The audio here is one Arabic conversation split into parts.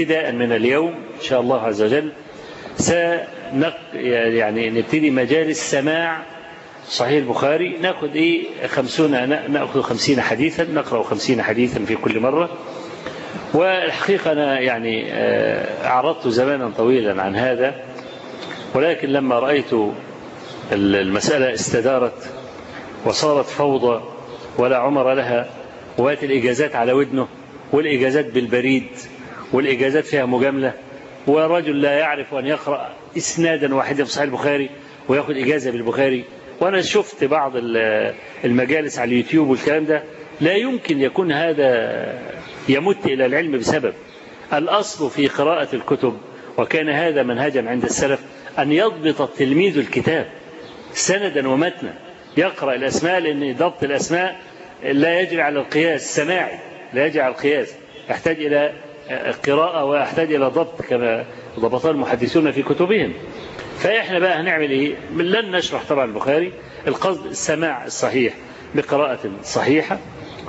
ابتداء من اليوم إن شاء الله عز وجل يعني نبتدي مجالس سماع. صحيح البخاري. ناخذ إيه؟ خمسون ناخذ خمسين حديثا نقرأ خمسين حديثا في كل مرة. والحقيقة أنا يعني أعرضت زمانا طويلا عن هذا ولكن لما رأيت المسألة استدارت وصارت فوضى ولا عمر لها وات الإجازات على ودنه والإجازات بالبريد والإجازات فيها مجاملة ورجل لا يعرف أن يقرأ إسنادا واحدا في صحيح البخاري ويأخذ إجازة بالبخاري وأنا شفت بعض المجالس على اليوتيوب والكلام ده لا يمكن يكون هذا يمت إلى العلم بسبب. الأصل في قراءة الكتب وكان هذا منهجا عند السلف أن يضبط التلميذ الكتاب سندا ومتنا. يقرأ الأسماء لأن ضبط الأسماء لا يجري على القياس سماعي لا يجري على القياس. يحتاج إلى قراءة ويحتاج إلى ضبط كما ضبطها المحدثون في كتبهم. فإحنا بقى هنعمل إيه؟ لن نشرح طبعا البخاري القصد السماع الصحيح بقراءة صحيحة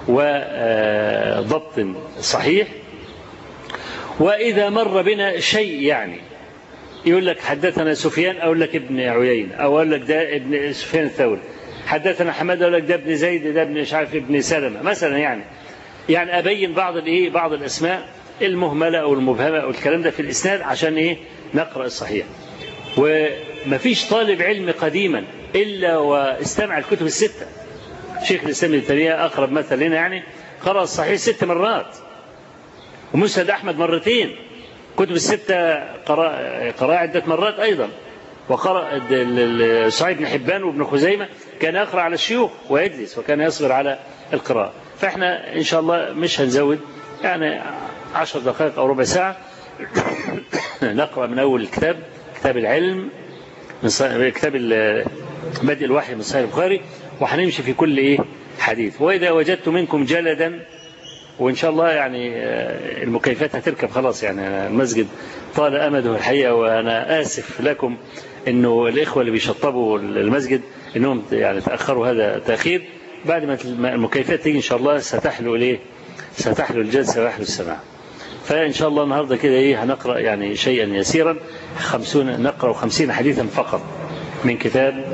وضبط صحيح. وإذا مر بنا شيء يعني يقول لك حدثنا سفيان أقول لك ابن عيين أو أقول لك ده ابن سفيان الثوري. حدثنا حماد أقول لك ده ابن زيد ده ابن مش عارف ابن سلمة. مثلا يعني يعني أبين بعض الإيه؟ بعض الأسماء. المهملة أو المبهمة أو الكلام ده في الإسناد عشان إيه؟ نقرأ الصحيح. ومفيش طالب علم قديما إلا واستمع الكتب الستة. شيخ الإسلام ابن تيمية أقرب مثل لنا يعني قرأ الصحيح ست مرات. ومسند أحمد مرتين. كتب الستة قرأ عدة مرات أيضا. وقرأ صحيح بن حبان وابن خزيمة كان يقرأ على الشيوخ ويجلس وكان يصبر على القراءة. فإحنا إن شاء الله مش هنزود يعني عشر دقائق أو ربع ساعة نقرأ من أول الكتاب كتاب العلم من كتاب بدء الوحي من صحيح البخاري وهنمشي في كل إيه؟ حديث. وإذا وجدت منكم جلدا وإن شاء الله يعني المكيفات هتركب خلاص يعني المسجد طال أمده الحقيقة وأنا آسف لكم إنه الإخوة اللي بيشطبوا المسجد إنهم يعني تأخروا هذا التأخير. بعد ما المكيفات تيجي إن شاء الله ستحلو ليه ستحلو الجلسة ويحلو السماع. فإن شاء الله النهاردة كده إيه هنقرأ يعني شيئا يسيرا خمسون نقرأ خمسين حديثا فقط من كتاب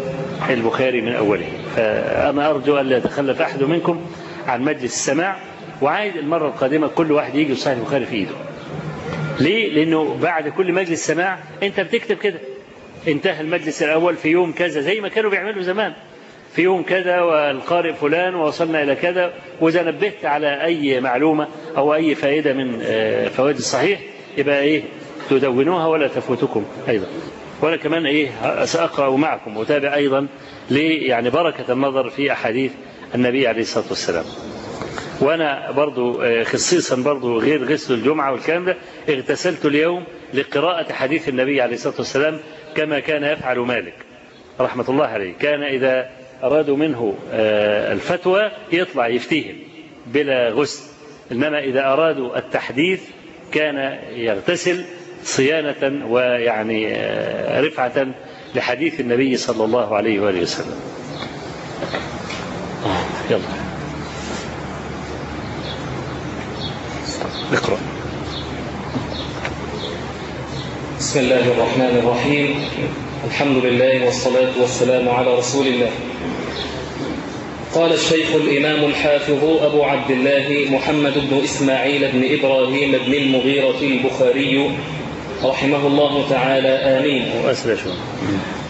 البخاري من أوله. فأنا أرجو أن لا يتخلف أحد منكم عن مجلس السماع وعايد المرة القادمة كل واحد يجي صحيح البخاري في إيده. ليه؟ لأنه بعد كل مجلس سماع أنت بتكتب كده. انتهى المجلس الأول في يوم كذا زي ما كانوا بيعملوا زمان. في يوم كذا والقارئ فلان ووصلنا إلى كذا وإذا نبهت على أي معلومة أو أي فائدة من فوائد الصحيح يبقى إيه؟ تدونوها ولا تفوتكم أيضا. وأنا كمان إيه؟ سأقرأ معكم وتابع أيضا يعني بركة النظر في أحاديث النبي عليه الصلاة والسلام. وأنا برضو خصيصا برضو غير غسل الجمعة والكلام ده اغتسلت اليوم لقراءة حديث النبي عليه الصلاة والسلام كما كان يفعل مالك رحمة الله عليه. كان إذا أرادوا منه الفتوى يطلع يفتيهم بلا غسل. إنما إذا أرادوا التحديث كان يغتسل صيانة ويعني رفعة لحديث النبي صلى الله عليه وآله وسلم. يلا. اقرأ. بسم الله الرحمن الرحيم. الحمد لله والصلاة والسلام على رسول الله. قال الشيخ الإمام الحافظ أبو عبد الله محمد بن إسماعيل بن إبراهيم بن المغيرة البخاري رحمه الله تعالى. آمين.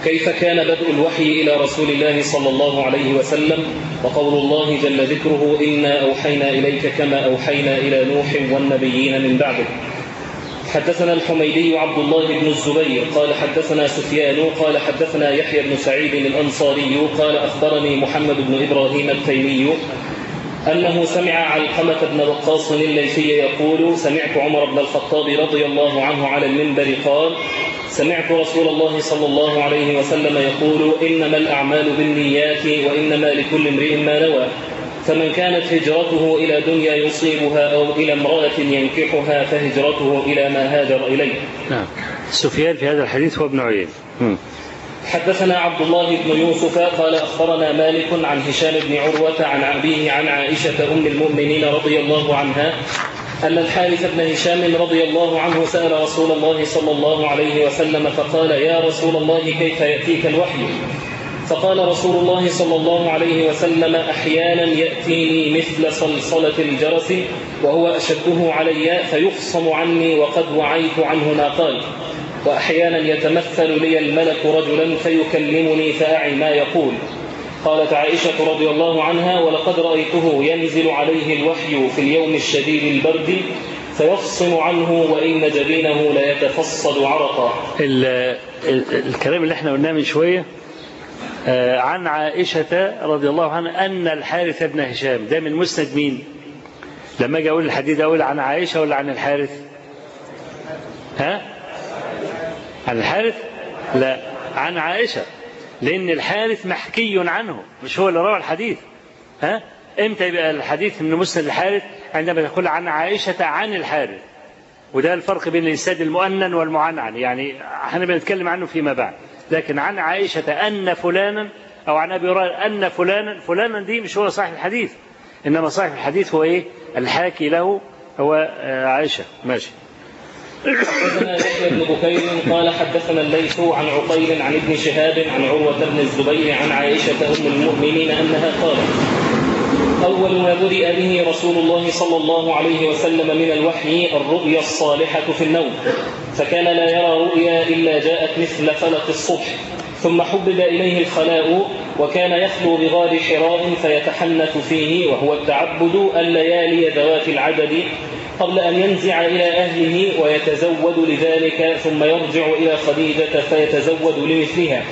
كيف كان بدء الوحي إلى رسول الله صلى الله عليه وسلم؟ وقول الله جل ذكره إنا أوحينا إليك كما أوحينا إلى نوح والنبيين من بعده. حدثنا الحميدي عبد الله بن الزبير قال حدثنا سفيان قال حدثنا يحيى بن سعيد الأنصاري قال أخبرني محمد بن إبراهيم التيمي أنه سمع علقمة بن وقاص الليثي يقول سمعت عمر بن الخطاب رضي الله عنه على المنبر قال سمعت رسول الله صلى الله عليه وسلم يقول إنما الأعمال بالنيات وإنما لكل امرئ ما نوى فمن كانت هجرته إلى دنيا يصيبها أو إلى امرأة ينكحها فهجرته إلى ما هاجر إليه. نعم. سفيان في هذا الحديث هو ابن عيين حدثنا عبد الله بن يوسف قال أخبرنا مالك عن هشام بن عروة عن أبيه عن عائشة أم المؤمنين رضي الله عنها أن الحارث بن هشام رضي الله عنه سأل رسول الله صلى الله عليه وسلم فقال يا رسول الله كيف يأتيك الوحي؟ فقال رسول الله صلى الله عليه وسلم أحيانا يأتيني مثل صلصلة الجرس وهو أشده علي فيخصم عني وقد وعيت عنه ما قال. وأحيانا يتمثل لي الملك رجلا فيكلمني فأعي ما يقول. قالت عائشة رضي الله عنها ولقد رأيته ينزل عليه الوحي في اليوم الشديد البرد فيفصم عنه وإن جبينه ليتفصد عرقا. الكلام اللي إحنا قلناه من شوية عن عائشة رضي الله عنها أن الحارث بن هشام ده من مسند مين؟ لما أجي أقول الحديث أقول عن عائشة ولا عن الحارث؟ ها؟ عن الحارث؟ لا عن عائشة لأن الحارث محكي عنه مش هو اللي روى الحديث ها؟ إمتى يبقى الحديث من مسند الحارث؟ عندما تقول عن عائشة عن الحارث. وده الفرق بين الإنسان المؤنن والمعنعن يعني إحنا بنتكلم عنه فيما بعد. لكن عن عائشة أن فلانا أو عن أبي هريرة أن فلانا فلانا دي مش هو صاحب الحديث إنما صاحب الحديث هو إيه؟ الحاكي له هو عائشة. ماشي. حدثنا يحيى بن بكير قال حدثنا الليث عن عقيل عن ابن شهاب عن عروة بن الزبير عن عائشة أم المؤمنين أنها قالت أول ما بدأ به رسول الله صلى الله عليه وسلم من الوحي الرؤيا الصالحة في النوم. فكان لا يرى رؤيا إلا جاءت مثل فلق الصبح ثم حبب إليه الخلاء وكان يخلو بغار حراء فيتحنث فيه وهو التعبد الليالي ذوات العدد قبل أن ينزع إلى أهله ويتزود لذلك ثم يرجع إلى خديجة فيتزود لمثلها.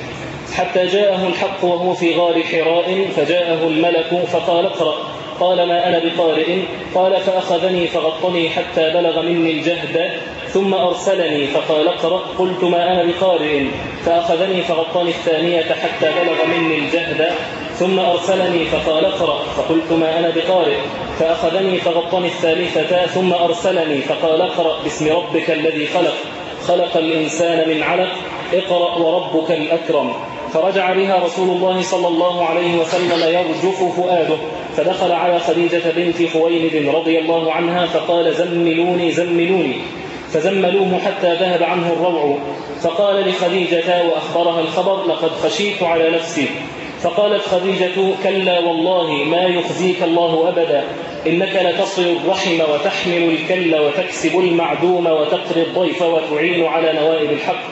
حتى جاءه الحق وهو في غار حراء فجاءه الملك فقال اقرأ. قال ما أنا بقارئ قال فأخذني فغطني حتى بلغ مني الجهد. ثم أرسلني فقال اقرأ. قلت ما أنا بقارئ. فأخذني فغطني الثانية حتى بلغ مني الجهد. ثم أرسلني فقال اقرأ. فقلت ما أنا بقارئ. فأخذني فغطني الثالثة ثم أرسلني فقال اقرأ. باسم ربك الذي خلق. خلق الإنسان من علق. اقرأ وربك الأكرم. فرجع بها رسول الله صلى الله عليه وسلم يرجف فؤاده. فدخل على خديجة بنت خويلد رضي الله عنها فقال زملوني زملوني. فزملوه حتى ذهب عنه الروع. فقال لخديجة وأخبرها الخبر لقد خشيت على نفسي. فقالت خديجة كلا والله ما يخزيك الله أبدا. إنك لتصل الرحم وتحمل الكل وتكسب المعدوم وتقري الضيف وتعين على نوائب الحق.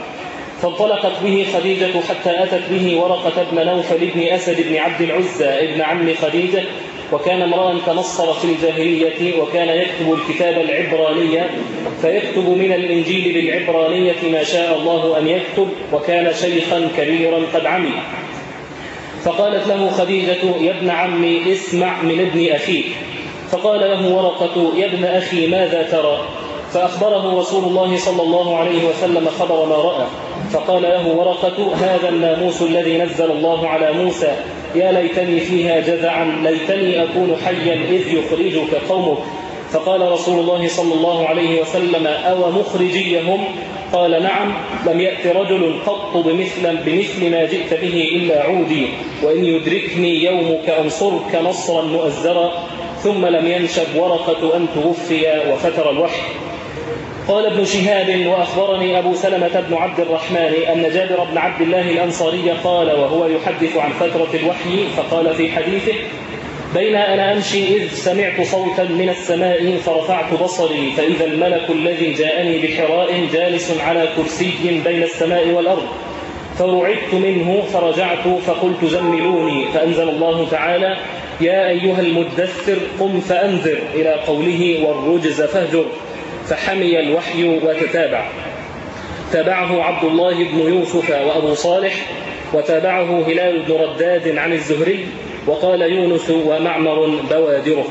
فانطلقت به خديجة حتى أتت به ورقة بن نوفل بن أسد بن عبد العزى ابن عم خديجة وكان امرأ تنصر في الجاهلية وكان يكتب الكتاب العبرانية فيكتب من الإنجيل بالعبرانية ما شاء الله أن يكتب وكان شيخا كبيرا قد عمي فقالت له خديجة يا ابن عمي اسمع من ابن أخيك. فقال له ورقة يا ابن أخي ماذا ترى؟ فأخبره رسول الله صلى الله عليه وسلم خبر ما رأى. فقال له ورقة هذا الناموس الذي نزل الله على موسى. يا ليتني فيها جذعا ليتني أكون حيا إذ يخرجك قومك. فقال رسول الله صلى الله عليه وسلم أو مخرجيهم؟ قال نعم لم يأت رجل قط بمثل, بمثل ما جئت به إلا عودي. وإن يدركني يومك أنصرك نصرا مؤزرا. ثم لم ينشب ورقة أن توفي وفتر الوحي. قال ابن شهاب وأخبرني أبو سلمة بن عبد الرحمن أن جابر بن عبد الله الأنصاري قال وهو يحدث عن فترة الوحي فقال في حديثه بين أنا أمشي إذ سمعت صوتا من السماء فرفعت بصري فإذا الملك الذي جاءني بحراء جالس على كرسي بين السماء والأرض. فرعبت منه فرجعت فقلت زملوني فأنزل الله تعالى يا أيها المدثر قم فأنذر إلى قوله والرجز فاهجر. فحمي الوحي وتتابع. تابعه عبد الله بن يوسف وأبو صالح وتابعه هلال بن رداد عن الزهري وقال يونس ومعمر بوادره.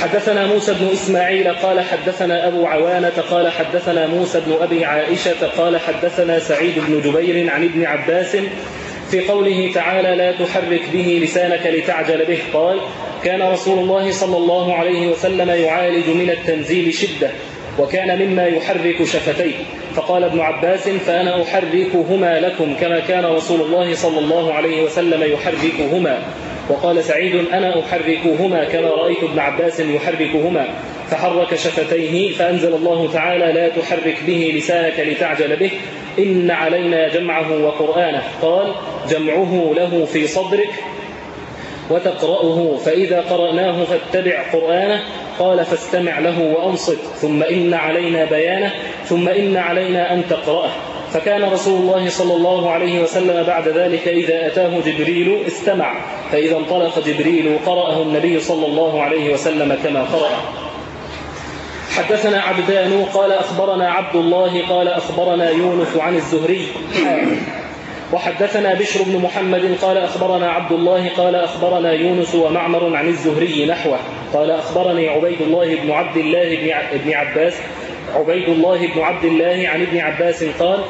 حدثنا موسى بن إسماعيل قال حدثنا أبو عوانة قال حدثنا موسى بن أبي عائشة قال حدثنا سعيد بن جبير عن ابن عباس في قوله تعالى لا تحرك به لسانك لتعجل به. قال كان رسول الله صلى الله عليه وسلم يعالج من التنزيل شدة وكان مما يحرك شفتيه. فقال ابن عباس فأنا أحركهما لكم كما كان رسول الله صلى الله عليه وسلم يحركهما. وقال سعيد أنا أحركهما كما رأيت ابن عباس يحركهما. فحرك شفتيه فأنزل الله تعالى لا تحرك به لسانك لتعجل به إن علينا جمعه وقرآنه. قال جمعه له في صدرك وتقرأه فإذا قرأناه فاتبع قرآنه. قال فاستمع له وأنصت. ثم إن علينا بيانه. ثم إن علينا أن تقرأه. فكان رسول الله صلى الله عليه وسلم بعد ذلك إذا أتاه جبريل استمع. فإذا انطلق جبريل قرأه النبي صلى الله عليه وسلم كما قرأ. حدثنا عبدان قال أخبرنا عبد الله قال أخبرنا يونس عن الزهري. وحدثنا بشر بن محمد قال أخبرنا عبد الله قال أخبرنا يونس ومعمر عن الزهري نحوه. قال أخبرني عبيد الله بن عبد الله بن عباس. عبيد الله بن عبد الله عن ابن عباس قال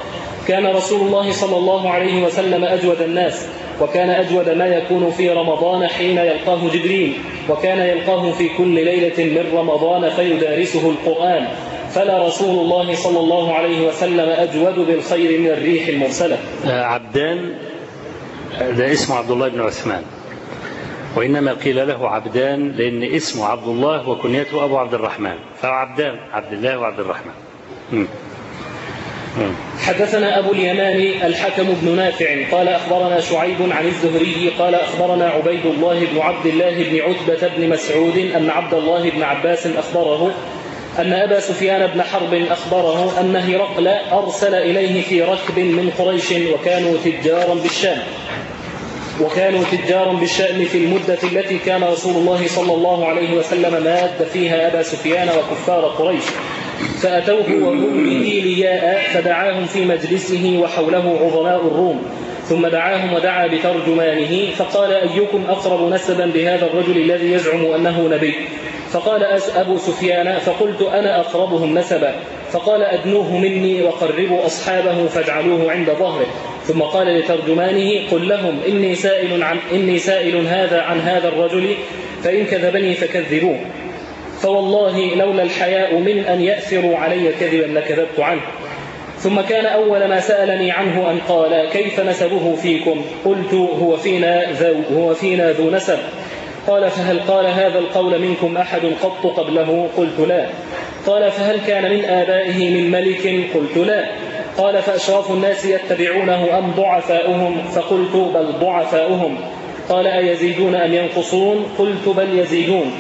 كان رسول الله صلى الله عليه وسلم أجود الناس. وكان أجود ما يكون في رمضان حين يلقاه جبريل وكان يلقاه في كل ليلة من رمضان فيدارسه القرآن. فلا رسول الله صلى الله عليه وسلم أجود بالخير من الريح المرسلة. عبدان ده اسمه عبد الله بن عثمان. وإنما قيل له عبدان لأن اسمه عبد الله وكنيته أبو عبد الرحمن. فعبدان عبد الله وعبد الرحمن. م. م. حدثنا أبو اليمان الحكم بن نافع قال أخبرنا شعيب عن الزهري قال أخبرنا عبيد الله بن عبد الله بن عتبة بن مسعود أن عبد الله بن عباس أخبره أن أبا سفيان بن حرب أخبره أن هرقل أرسل إليه في ركب من قريش وكانوا تجارا بالشام وكانوا تجارا بالشأن في المدة التي كان رسول الله صلى الله عليه وسلم ماد فيها أبا سفيان وكفار قريش. فأتوه وهم به لياء فدعاهم في مجلسه وحوله عظماء الروم. ثم دعاهم ودعا بترجمانه فقال أيكم أقرب نسبا بهذا الرجل الذي يزعم أنه نبي؟ فقال أبو سفيان فقلت أنا أقربهم نسبا. فقال أدنوه مني وقربوا أصحابه فاجعلوه عند ظهره. ثم قال لترجمانه قل لهم إني سائل, عن إني سائل هذا عن هذا الرجل فإن كذبني فكذبوه. فوالله لولا الحياء من أن يأثروا علي كذبا لكذبت عنه. ثم كان أول ما سألني عنه أن قال كيف نسبه فيكم؟ قلت هو فينا ذو, هو فينا ذو نسب. قال فهل قال هذا القول منكم أحد قط قبله؟ قلت لا. قال فهل كان من آبائه من ملك؟ قلت لا. قال فأشراف الناس يتبعونه أم ضعفاؤهم؟ فقلت بل ضعفاؤهم. قال أيزيدون أم ينقصون؟ قلت بل يزيدون.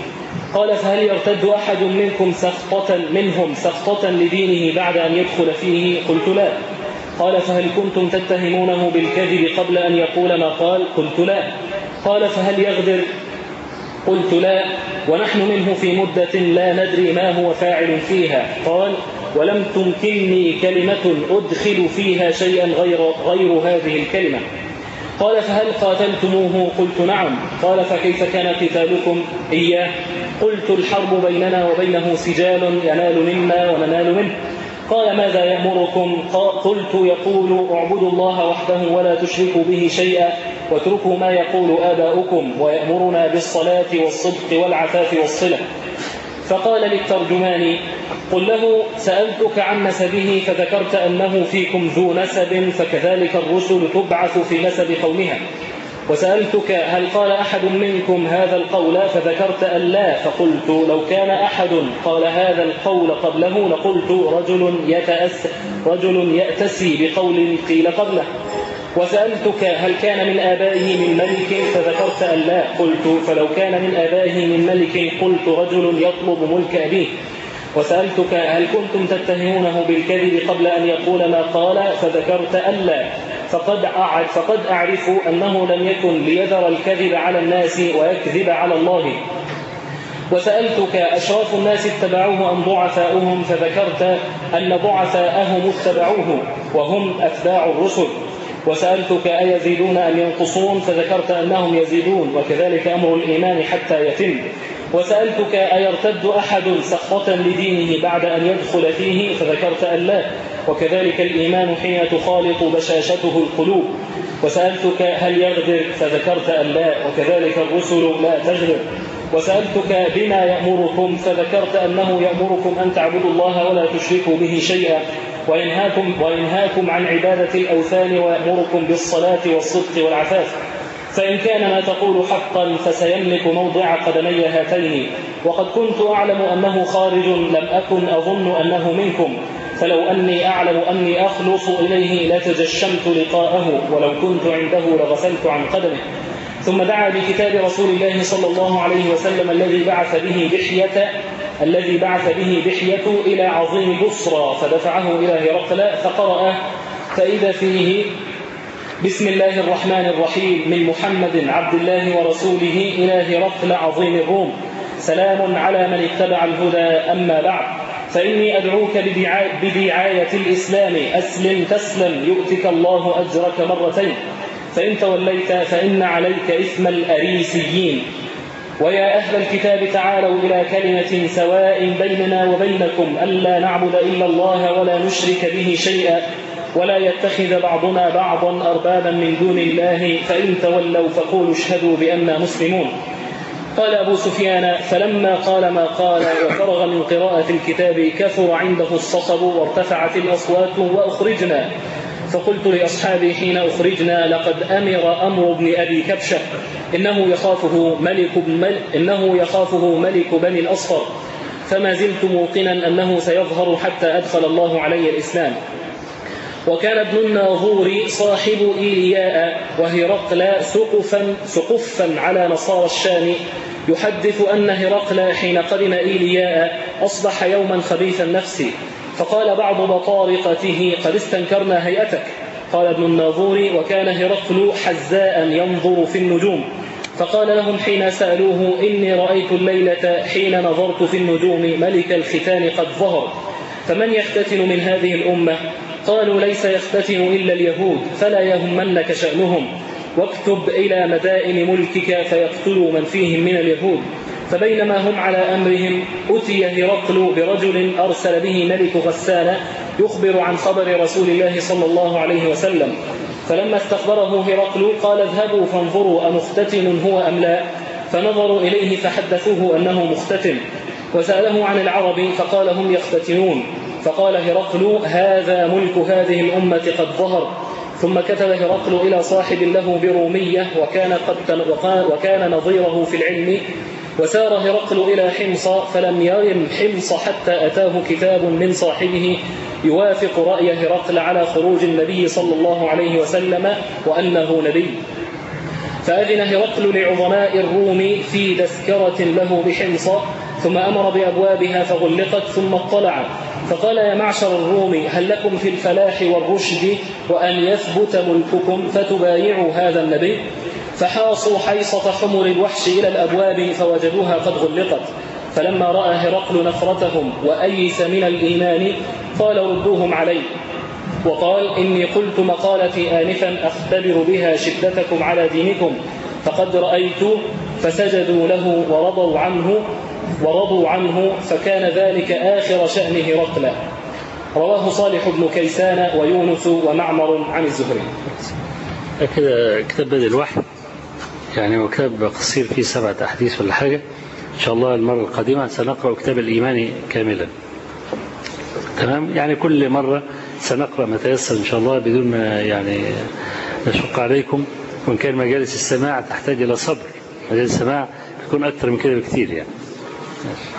قال فهل يرتد أحد منكم سخطة منهم سخطة لدينه بعد أن يدخل فيه؟ قلت لا. قال فهل كنتم تتهمونه بالكذب قبل أن يقول ما قال؟ قلت لا. قال فهل يغدر؟ قلت لا. ونحن منه في مدة لا ندري ما هو فاعل فيها. قال ولم تمكنني كلمة أدخل فيها شيئا غير, غير هذه الكلمة. قال فهل قاتلتموه؟ قلت نعم. قال فكيف كان قتالكم؟ إياه. قلت الحرب بيننا وبينه سجال ينال منا وننال منه. قال ماذا يأمركم؟ قلت يقول اعبدوا الله وحده ولا تشركوا به شيئا واتركوا ما يقول آباؤكم ويأمرنا بالصلاة والصدق والعفاف والصلة. فقال للترجمان قل له سألتك عن نسبه فذكرت أنه فيكم ذو نسب فكذلك الرسل تبعث في نسب قومها. وسألتك هل قال أحد منكم هذا القول؟ فذكرت أن لا فقلت لو كان أحد قال هذا القول قبله لقلت رجل, يتأس رجل يأتسي بقول قيل قبله. وسألتك هل كان من آبائه من ملك؟ فذكرت أن لا قلت فلو كان من آبائه من ملك قلت رجل يطلب ملك أبيه. وسألتك هل كنتم تتهمونه بالكذب قبل أن يقول ما قال؟ فذكرت أن لا فقد أعرف, فقد أعرف أنه لم يكن ليذر الكذب على الناس ويكذب على الله. وسألتك أشراف الناس اتبعوه أم ضعفاؤهم؟ فذكرت أن ضعفاءهم اتبعوه وهم أتباع الرسل. وسألتك أيزيدون أم ينقصون؟ فذكرت أنهم يزيدون وكذلك أمر الإيمان حتى يتم. وسألتك أيرتد أحد سخطة لدينه بعد أن يدخل فيه؟ فذكرت أن لا. وكذلك الإيمان حين تخالط بشاشته القلوب. وسألتك هل يغدر؟ فذكرت أن لا. وكذلك الرسل لا تغدر. وسألتك بما يأمركم؟ فذكرت أنه يأمركم أن تعبدوا الله ولا تشركوا به شيئا. وينهاكم, وينهاكم عن عبادة الأوثان ويأمركم بالصلاة والصدق والعفاف. فإن كان ما تقول حقا فسيملك موضع قدمي هاتين. وقد كنت أعلم أنه خارج لم أكن أظن أنه منكم. فلو أني أعلم أني أخلص إليه لتجشمت لقاءه ولو كنت عنده لغسلت عن قدمه. ثم دعا بكتاب رسول الله صلى الله عليه وسلم الذي بعث به بحية الذي بعث به بحية إلى عظيم بصرى فدفعه إلى هرقل فقرأ فإذا فيه بسم الله الرحمن الرحيم من محمد عبد الله ورسوله إلى هرقل عظيم الروم سلام على من اتبع الهدى أما بعد فإني أدعوك بدعاية الإسلام أسلم تسلم يؤتك الله أجرك مرتين فإن توليت فإن عليك إثم الأريسيين ويا أهل الكتاب تعالوا إلى كلمة سواء بيننا وبينكم ألا نعبد إلا الله ولا نشرك به شيئا ولا يتخذ بعضنا بعضا أربابا من دون الله فإن تولوا فقولوا اشهدوا بأننا مسلمون. قال أبو سفيان فلما قال ما قال وفرغ من قراءة الكتاب كثر عنده الصخب وارتفعت الأصوات وأخرجنا. فقلت لأصحابي حين أخرجنا لقد أمر أمر ابن أبي كبشة إنه يخافه ملك, مل إنه يخافه ملك بني الأصفر. فما زلت موقنا أنه سيظهر حتى أدخل الله علي الإسلام. وكان ابن الناظور صاحب إيلياء وهرقل سقفا, سقفا على نصارى الشام. يحدث أن هرقل حين قدم إيلياء أصبح يوما خبيث النفس. فقال بعض بطارقته قد استنكرنا هيئتك. قال ابن الناظور وكان هرقل حزاء ينظر في النجوم. فقال لهم حين سألوه إني رأيت الليلة حين نظرت في النجوم ملك الختان قد ظهر. فمن يختتن من هذه الأمة؟ قالوا ليس يختتن إلا اليهود فلا يهمنك شأنهم. واكتب إلى مدائن ملكك فيقتلوا من فيهم من اليهود. فبينما هم على أمرهم أتي هرقل برجل أرسل به ملك غسان يخبر عن خبر رسول الله صلى الله عليه وسلم. فلما استخبره هرقل قال اذهبوا فانظروا أمختتن هو أم لا؟ فنظروا إليه فحدثوه أنه مختتن وسأله عن العرب فقال هم يختتنون فقال هرقل هذا ملك هذه الأمة قد ظهر. ثم كتب هرقل إلى صاحب له برومية وكان, قد وكان نظيره في العلم. وسار هرقل إلى حمص فلم يرم حمص حتى أتاه كتاب من صاحبه يوافق رأي هرقل على خروج النبي صلى الله عليه وسلم وأنه نبي. فأذن هرقل لعظماء الروم في تذكرة له بحمص. ثم أمر بأبوابها فغلقت ثم اطلع. فقال يا معشر الروم هل لكم في الفلاح والرشد وأن يثبت ملككم فتبايعوا هذا النبي؟ فحاصوا حيصة حمر الوحش إلى الأبواب فوجدوها قد غلقت. فلما رأى هرقل نفرتهم وأيس من الإيمان قال ردوهم علي. وقال إني قلت مقالتي آنفا أختبر بها شدتكم على دينكم. فقد رأيت فسجدوا له ورضوا عنه ورضوا عنه فكان ذلك آخر شأن هرقل رواه صالح بن كيسان ويونس ومعمر عن الزهري. كده كتاب بدء الوحي. يعني هو كتاب قصير فيه سبعة أحاديث ولا حاجة. إن شاء الله المرة القادمة سنقرأ كتاب الإيمان كاملا. تمام؟ يعني كل مرة سنقرأ ما تيسر إن شاء الله بدون ما يعني نشق عليكم. وإن كان مجالس السماع تحتاج إلى صبر. مجالس السماع يكون أكثر من كده بكثير يعني. Yes.